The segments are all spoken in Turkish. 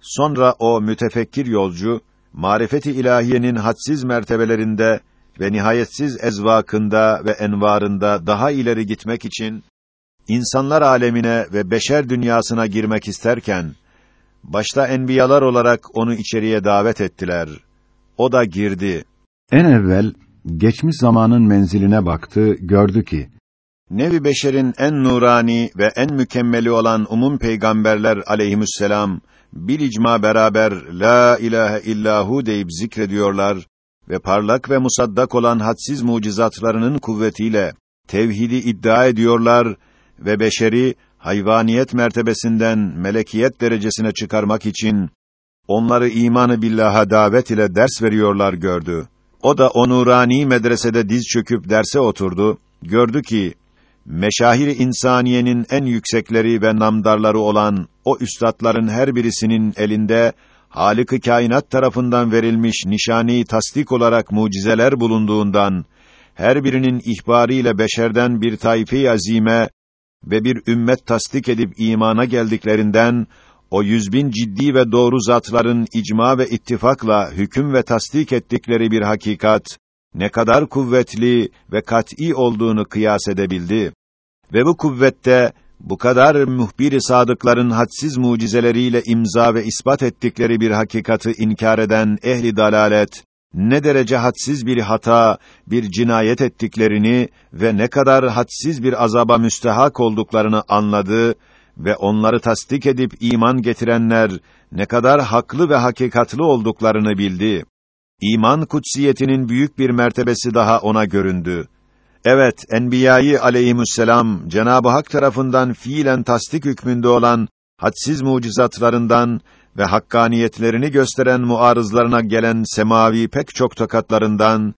Sonra o mütefekkir yolcu, marifeti ilahiyenin hadsiz mertebelerinde ve nihayetsiz ezvakında ve envarında daha ileri gitmek için insanlar alemine ve beşer dünyasına girmek isterken başta enbiyalar olarak onu içeriye davet ettiler. O da girdi. En evvel geçmiş zamanın menziline baktı, gördü ki Nevi beşerin en nurani ve en mükemmeli olan umum peygamberler aleyhisselam bir icma beraber la ilahe illahu deyip zikrediyorlar ve parlak ve musaddak olan hadsiz mucizatlarının kuvvetiyle tevhidi iddia ediyorlar ve beşeri hayvaniyet mertebesinden melekiyet derecesine çıkarmak için onları imanı billaha davet ile ders veriyorlar gördü. O da o nurani medresede diz çöküp derse oturdu. Gördü ki meşahir insaniyenin en yüksekleri ve namdarları olan o üstadların her birisinin elinde Halık-ı Kainat tarafından verilmiş nişani tasdik olarak mucizeler bulunduğundan her birinin ihbarıyla beşerden bir tayfe azime ve bir ümmet tasdik edip imana geldiklerinden o yüz bin ciddi ve doğru zatların icma ve ittifakla hüküm ve tasdik ettikleri bir hakikat ne kadar kuvvetli ve kat'î olduğunu kıyas edebildi. Ve bu kuvvette bu kadar muhbir-i sadıkların hadsiz mucizeleriyle imza ve ispat ettikleri bir hakikati inkar eden ehli dalalet ne derece hadsiz bir hata, bir cinayet ettiklerini ve ne kadar hadsiz bir azaba müstehak olduklarını anladı ve onları tasdik edip iman getirenler ne kadar haklı ve hakikatlı olduklarını bildi. İman kutsiyetinin büyük bir mertebesi daha ona göründü. Evet, Enbiya'i aleyhisselam Cenab-ı Hak tarafından fiilen tasdik hükmünde olan hadsiz mucizatlarından ve hakkaniyetlerini gösteren muarızlarına gelen semavi pek çok tokatlarından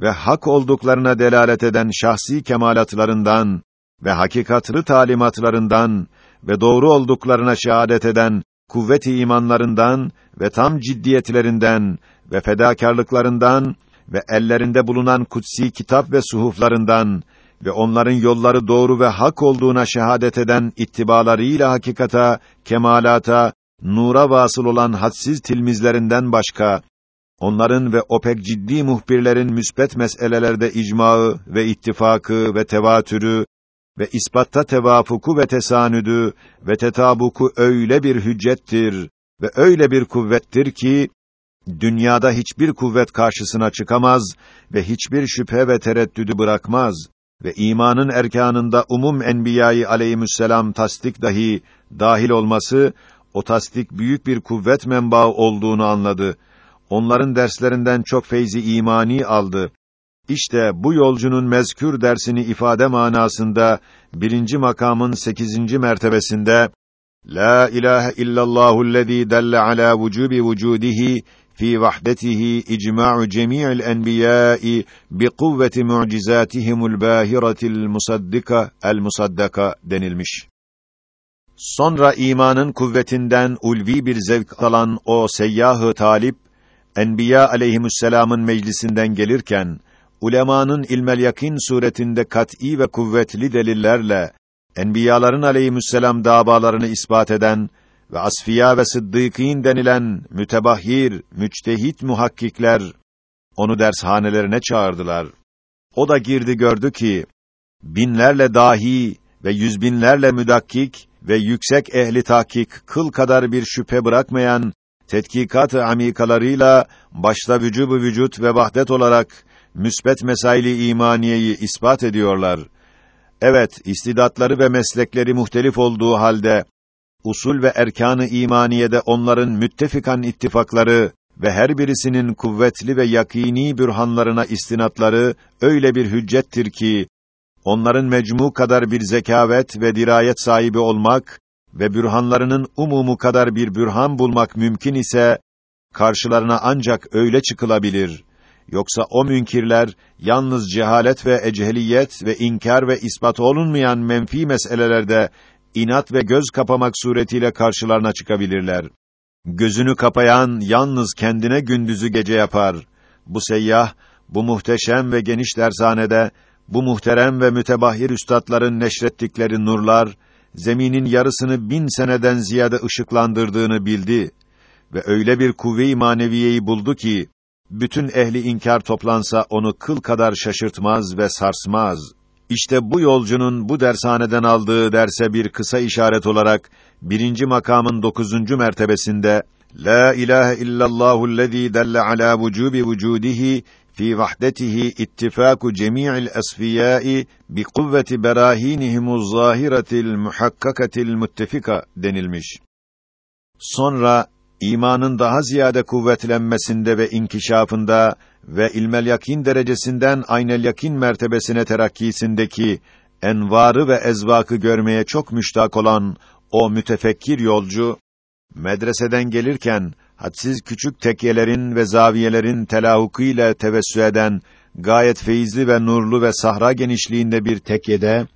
ve hak olduklarına delalet eden şahsi kemalatlarından ve hakikatlı talimatlarından ve doğru olduklarına şehadet eden kuvvet-i imanlarından ve tam ciddiyetlerinden ve fedakarlıklarından ve ellerinde bulunan kutsi kitap ve suhuflarından ve onların yolları doğru ve hak olduğuna şehadet eden ittibalarıyla hakikata, kemalata, nura vasıl olan hadsiz tilmizlerinden başka, onların ve o pek ciddi muhbirlerin müsbet meselelerde icmaı ve ittifakı ve tevatürü ve ispatta tevafuku ve tesanüdü ve tetabuku öyle bir hüccettir ve öyle bir kuvvettir ki dünyada hiçbir kuvvet karşısına çıkamaz ve hiçbir şüphe ve tereddüdü bırakmaz ve imanın erkanında umum enbiyayı aleyhisselam tasdik dahi dahil olması o tasdik büyük bir kuvvet menbaı olduğunu anladı. Onların derslerinden çok feyzi imani aldı. İşte bu yolcunun mezkür dersini ifade manasında birinci makamın sekizinci mertebesinde La ilahe illallahü'llezî delle ala vücubi vücudihi fi vahdetihi icma'u cemî'il enbiyâ'i bi kuvveti mu'cizâtihimul bâhiretil musaddika el musaddaka denilmiş. Sonra imanın kuvvetinden ulvi bir zevk alan o seyyahı talip Enbiya aleyhisselam'ın meclisinden gelirken ulemanın ilmel yakin suretinde kat'î ve kuvvetli delillerle enbiyaların aleyhisselam davalarını ispat eden ve asfiya ve sıddıkîn denilen mütebahhir, müçtehit muhakkikler onu dershanelerine çağırdılar. O da girdi gördü ki binlerle dahi ve yüzbinlerle müdakkik ve yüksek ehli tahkik kıl kadar bir şüphe bırakmayan tetkikat-ı amikalarıyla başta vücubu vücut ve vahdet olarak müsbet mesaili imaniyeyi ispat ediyorlar. Evet, istidatları ve meslekleri muhtelif olduğu halde usul ve erkanı imaniyede onların müttefikan ittifakları ve her birisinin kuvvetli ve yakini bürhanlarına istinatları öyle bir hüccettir ki onların mecmu kadar bir zekavet ve dirayet sahibi olmak ve bürhanlarının umumu kadar bir bürhan bulmak mümkün ise karşılarına ancak öyle çıkılabilir. Yoksa o münkirler yalnız cehalet ve eceliyet ve inkar ve ispat olunmayan menfi meselelerde inat ve göz kapamak suretiyle karşılarına çıkabilirler. Gözünü kapayan yalnız kendine gündüzü gece yapar. Bu seyyah bu muhteşem ve geniş dershanede bu muhterem ve mütebahhir üstadların neşrettikleri nurlar zeminin yarısını bin seneden ziyade ışıklandırdığını bildi ve öyle bir kuvve-i maneviyeyi buldu ki bütün ehli inkar toplansa onu kıl kadar şaşırtmaz ve sarsmaz. İşte bu yolcunun bu dershaneden aldığı derse bir kısa işaret olarak birinci makamın dokuzuncu mertebesinde La ilahe illallahü'llezî delle alâ vücûbi vücûdihi fi vahdetihi ittifaku cemî'il esfiyâi bi kuvveti berâhînihimuz zâhiretil muhakkakatil muttefika denilmiş. Sonra imanın daha ziyade kuvvetlenmesinde ve inkişafında ve ilmel yakin derecesinden aynel yakin mertebesine terakkisindeki envarı ve ezvakı görmeye çok müştak olan o mütefekkir yolcu medreseden gelirken hadsiz küçük tekyelerin ve zaviyelerin telahukuyla tevessü eden gayet feyizli ve nurlu ve sahra genişliğinde bir tekyede,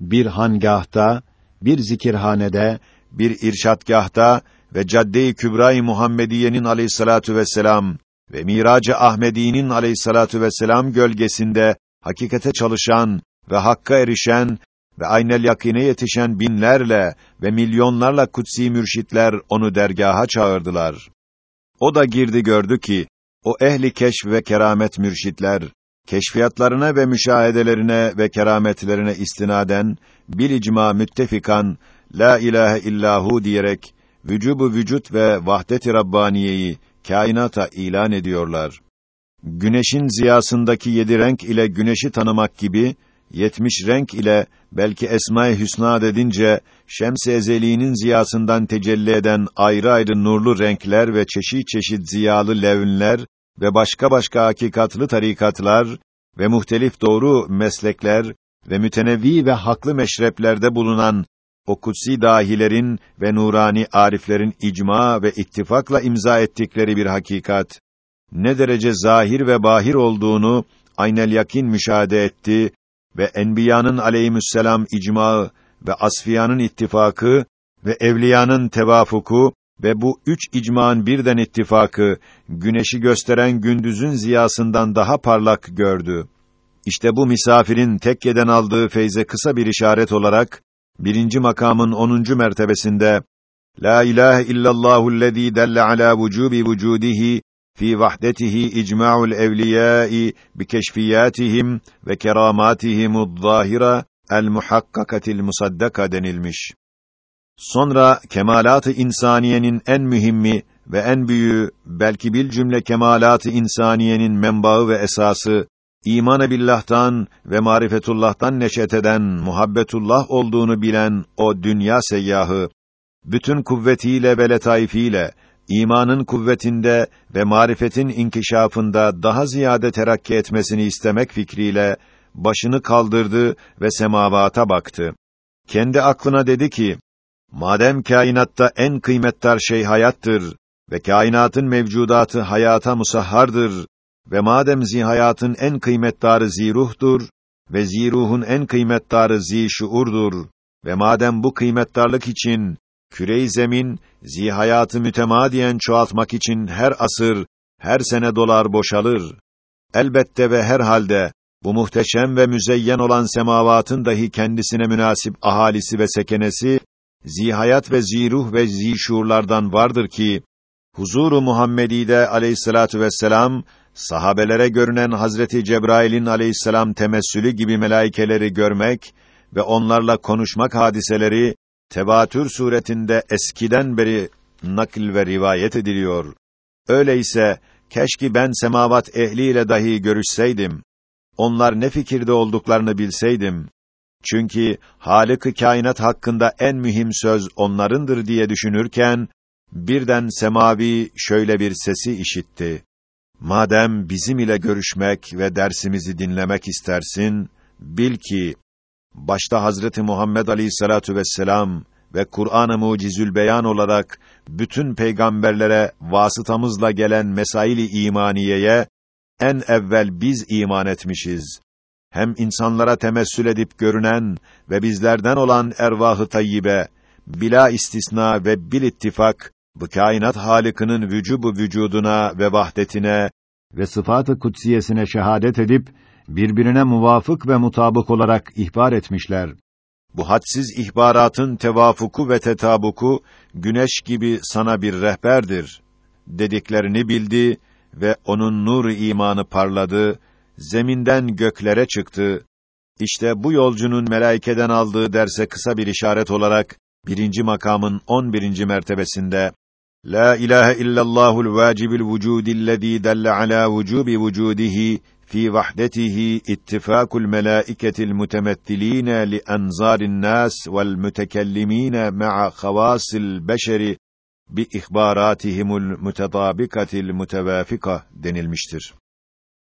bir hangahta, bir zikirhanede, bir irşatgahta ve Cadde-i Kübra-i Muhammediye'nin aleyhissalatu vesselam ve Mirac-ı Ahmedi'nin aleyhissalatu vesselam gölgesinde hakikate çalışan ve hakka erişen ve aynel yakine yetişen binlerle ve milyonlarla kutsi mürşitler onu dergaha çağırdılar. O da girdi gördü ki o ehli keşf ve keramet mürşitler keşfiyatlarına ve müşahedelerine ve kerametlerine istinaden bil icma müttefikan la ilahe illahu diyerek vücubu vücut ve vahdet-i rabbaniyeyi kainata ilan ediyorlar. Güneşin ziyasındaki yedi renk ile güneşi tanımak gibi yetmiş renk ile belki Esma-i Hüsna dedince Şems-i Ezeli'nin ziyasından tecelli eden ayrı ayrı nurlu renkler ve çeşit çeşit ziyalı levnler ve başka başka hakikatlı tarikatlar ve muhtelif doğru meslekler ve mütenevvi ve haklı meşreplerde bulunan o kutsi dahilerin ve nurani ariflerin icma ve ittifakla imza ettikleri bir hakikat ne derece zahir ve bahir olduğunu aynel yakin müşahede etti ve enbiyanın aleyhisselam icmaı ve asfiyanın ittifakı ve evliyanın tevafuku ve bu üç icmanın birden ittifakı güneşi gösteren gündüzün ziyasından daha parlak gördü. İşte bu misafirin tekkeden aldığı feyze kısa bir işaret olarak birinci makamın onuncu mertebesinde La ilahe illallahü'llezî delle alâ vücûbi vücûdihi fi vahdetihi icma'ul evliyâ'i bi keşfiyatihim ve keramatihimud zâhira el muhakkakatil musaddaka denilmiş. Sonra kemalat-ı insaniyenin en mühimmi ve en büyüğü belki bil cümle kemalat-ı insaniyenin menbaı ve esası iman billah'tan ve marifetullah'tan neşet eden muhabbetullah olduğunu bilen o dünya seyyahı bütün kuvvetiyle ve letaifiyle imanın kuvvetinde ve marifetin inkişafında daha ziyade terakki etmesini istemek fikriyle başını kaldırdı ve semavata baktı. Kendi aklına dedi ki: Madem kainatta en kıymetdar şey hayattır ve kainatın mevcudatı hayata musahhardır ve madem zihayatın en kıymetdarı ziruhtur ve ziruhun en kıymetdarı zişuurdur ve madem bu kıymetdarlık için küre-i zemin zihayatı mütemadiyen çoğaltmak için her asır, her sene dolar boşalır. Elbette ve her halde bu muhteşem ve müzeyyen olan semavatın dahi kendisine münasip ahalisi ve sekenesi zihayat ve ziruh ve zişuurlardan vardır ki huzuru Muhammedi'de aleyhissalatu vesselam sahabelere görünen Hazreti Cebrail'in aleyhisselam temessülü gibi melaikeleri görmek ve onlarla konuşmak hadiseleri tevatür suretinde eskiden beri nakil ve rivayet ediliyor. Öyleyse keşke ben semavat ehliyle dahi görüşseydim. Onlar ne fikirde olduklarını bilseydim. Çünkü Halık-ı kainat hakkında en mühim söz onlarındır diye düşünürken birden semavi şöyle bir sesi işitti. Madem bizim ile görüşmek ve dersimizi dinlemek istersin, bil ki başta Hazreti Muhammed Aleyhissalatu vesselam ve Kur'an-ı Mucizül Beyan olarak bütün peygamberlere vasıtamızla gelen mesaili imaniyeye en evvel biz iman etmişiz. Hem insanlara temessül edip görünen ve bizlerden olan ervah-ı tayyibe bila istisna ve bil ittifak bu kainat halikinin vücubu vücuduna ve vahdetine ve sıfat-ı kutsiyesine şehadet edip birbirine muvafık ve mutabık olarak ihbar etmişler. Bu hadsiz ihbaratın tevafuku ve tetabuku güneş gibi sana bir rehberdir. dediklerini bildi ve onun nur imanı parladı, zeminden göklere çıktı. İşte bu yolcunun melaikeden aldığı derse kısa bir işaret olarak birinci makamın on birinci mertebesinde لا إله إلا الله الواجب الوجود الذي دل على وجوب وجوده في وحدته اتفاق الملائكة المتمثلين لأنظار الناس والمتكلمين مع خواص البشر بإخباراتهم المتطابقة المتوافقة denilmiştir.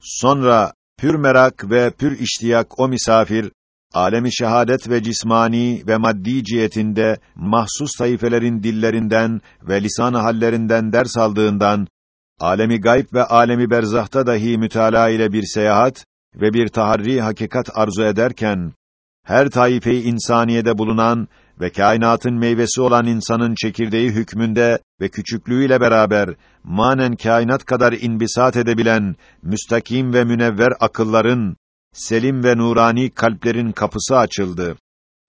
Sonra pür merak ve pür iştiyak o misafir alemi şehadet ve cismani ve maddi cihetinde mahsus sayfelerin dillerinden ve lisan hallerinden ders aldığından alemi gayb ve alemi berzahta dahi mütalaa ile bir seyahat ve bir taharri hakikat arzu ederken her taife-i insaniyede bulunan ve kainatın meyvesi olan insanın çekirdeği hükmünde ve küçüklüğüyle beraber manen kainat kadar inbisat edebilen müstakim ve münevver akılların selim ve nurani kalplerin kapısı açıldı.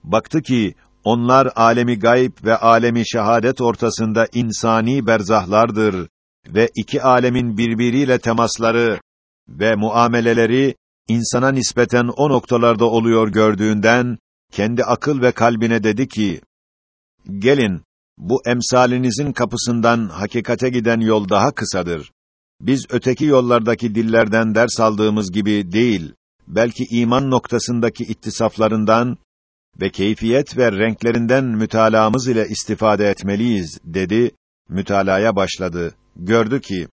Baktı ki onlar alemi gayb ve alemi şehadet ortasında insani berzahlardır ve iki alemin birbiriyle temasları ve muameleleri insana nispeten o noktalarda oluyor gördüğünden kendi akıl ve kalbine dedi ki: Gelin bu emsalinizin kapısından hakikate giden yol daha kısadır. Biz öteki yollardaki dillerden ders aldığımız gibi değil, belki iman noktasındaki ittisaflarından ve keyfiyet ve renklerinden mütalaamız ile istifade etmeliyiz dedi, mütalaya başladı. Gördü ki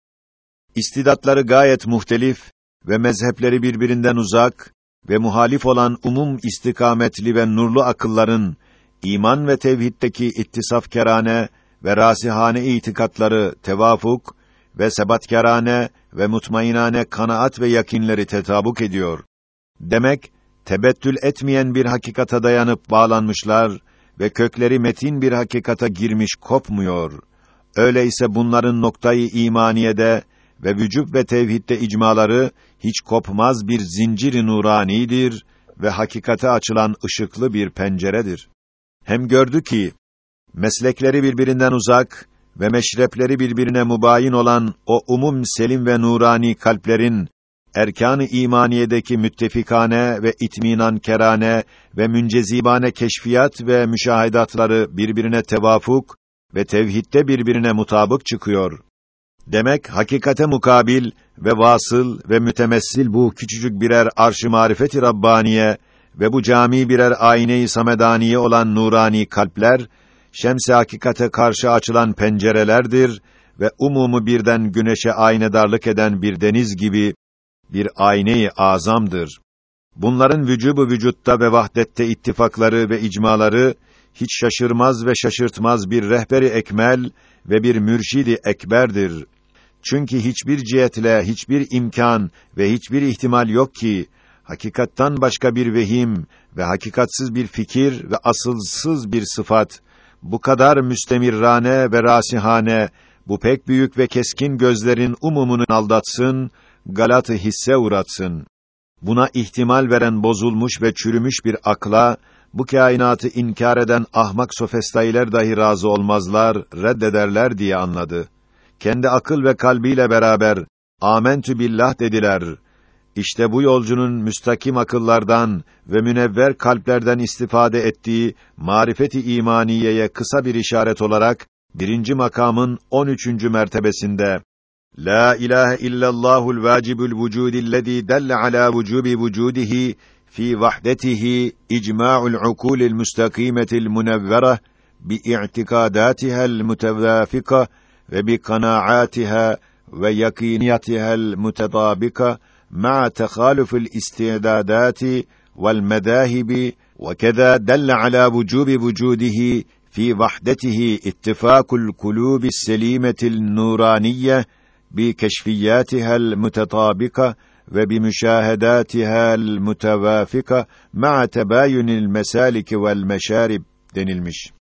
istidatları gayet muhtelif ve mezhepleri birbirinden uzak ve muhalif olan umum istikametli ve nurlu akılların iman ve tevhiddeki ittisafkerane ve rasihane itikatları tevafuk ve sebatkerane ve mutmainane kanaat ve yakinleri tetabuk ediyor. Demek tebettül etmeyen bir hakikata dayanıp bağlanmışlar ve kökleri metin bir hakikata girmiş kopmuyor. Öyleyse bunların noktayı imaniyede ve vücub ve tevhidde icmaları hiç kopmaz bir zinciri nuranidir ve hakikate açılan ışıklı bir penceredir. Hem gördü ki meslekleri birbirinden uzak ve meşrepleri birbirine mubayin olan o umum selim ve nurani kalplerin erkan-ı imaniyedeki müttefikane ve itminan kerane ve müncezibane keşfiyat ve müşahedatları birbirine tevafuk ve tevhidde birbirine mutabık çıkıyor. Demek hakikate mukabil ve vasıl ve mütemessil bu küçücük birer arş-ı marifeti rabbaniye ve bu cami birer ayne-i samedaniye olan nurani kalpler şems-i hakikate karşı açılan pencerelerdir ve umumu birden güneşe aynedarlık eden bir deniz gibi bir ayne-i azamdır. Bunların vücubu vücutta ve vahdette ittifakları ve icmaları hiç şaşırmaz ve şaşırtmaz bir rehberi ekmel ve bir mürşidi ekberdir. Çünkü hiçbir cihetle hiçbir imkan ve hiçbir ihtimal yok ki hakikattan başka bir vehim ve hakikatsız bir fikir ve asılsız bir sıfat bu kadar müstemirrane ve rasihane bu pek büyük ve keskin gözlerin umumunu aldatsın, galatı hisse uğratsın. Buna ihtimal veren bozulmuş ve çürümüş bir akla bu kainatı inkar eden ahmak sofistayler dahi razı olmazlar, reddederler diye anladı. Kendi akıl ve kalbiyle beraber amentü billah dediler. İşte bu yolcunun müstakim akıllardan ve münevver kalplerden istifade ettiği marifeti imaniyeye kısa bir işaret olarak birinci makamın on üçüncü mertebesinde La ilahe illallahul vacibul vücudillezî delle ala vücubi vücudihi في وحدته إجماع العقول المستقيمة المنورة بإعتقاداتها المتوافقة وبقناعاتها ويقينيتها المتطابقة مع تخالف الاستعدادات والمذاهب وكذا دل على وجوب وجوده في وحدته اتفاق القلوب السليمة النورانية بكشفياتها المتطابقة وبمشاهداتها المتوافقة مع تباين المسالك والمشارب denilmiş.